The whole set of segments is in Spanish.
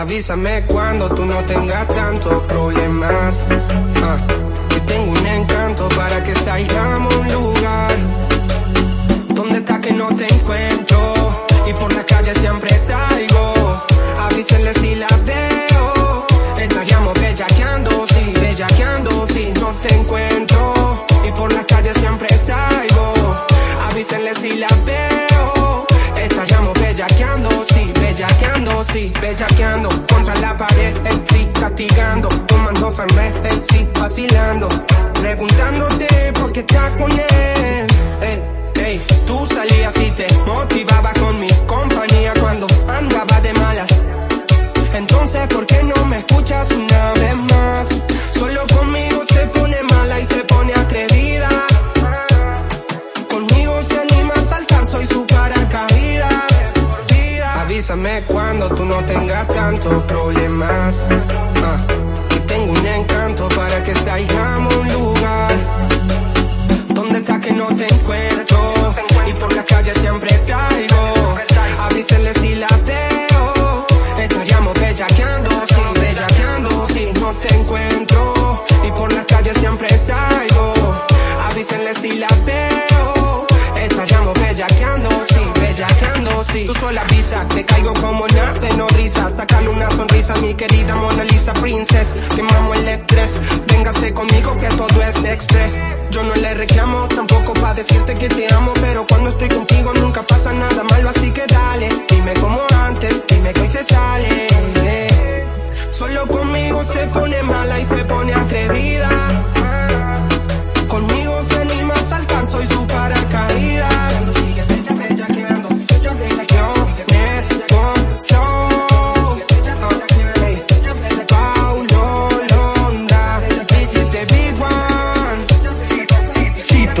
Avísame cuando tú no tengas tantos problemas. Ah, que tengo un encanto para que salgamos a un lugar. ¿Dónde estás que no te encuentro? Y por la calle siempre salgo. Avísenle si la veo. Estaríamos bellaqueando, sí, bellaqueando, si no te encuentro. Y por la calle siempre salgo. Avísenle si la veo. Estaríamos bellaqueando, sí, bellaqueando, sí, bellaqueando. Contra la pared, en sí, castigando. Cuando tú no tengas tantos problemas. Ah, que tengo un encanto para que salgamos a un lugar. ¿Dónde estás que no te encuentro? Y por la calle siempre salgo. Avísenle si la veo. Estaríamos bellaqueando, sí, bellaqueando, si no te encuentro. Y por la calle siempre salgo. Avísenle si la veo. Estaríamos bellaqueando, sí, bellaqueando, Tú sola avisa, te caigo como nave nodriza. Sácale una sonrisa, mi querida Mona Lisa Princess. Quemamos el estrés, véngase conmigo que todo es express. Yo no le reclamo tampoco pa' decirte que te amo,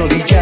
one. Cito DJ.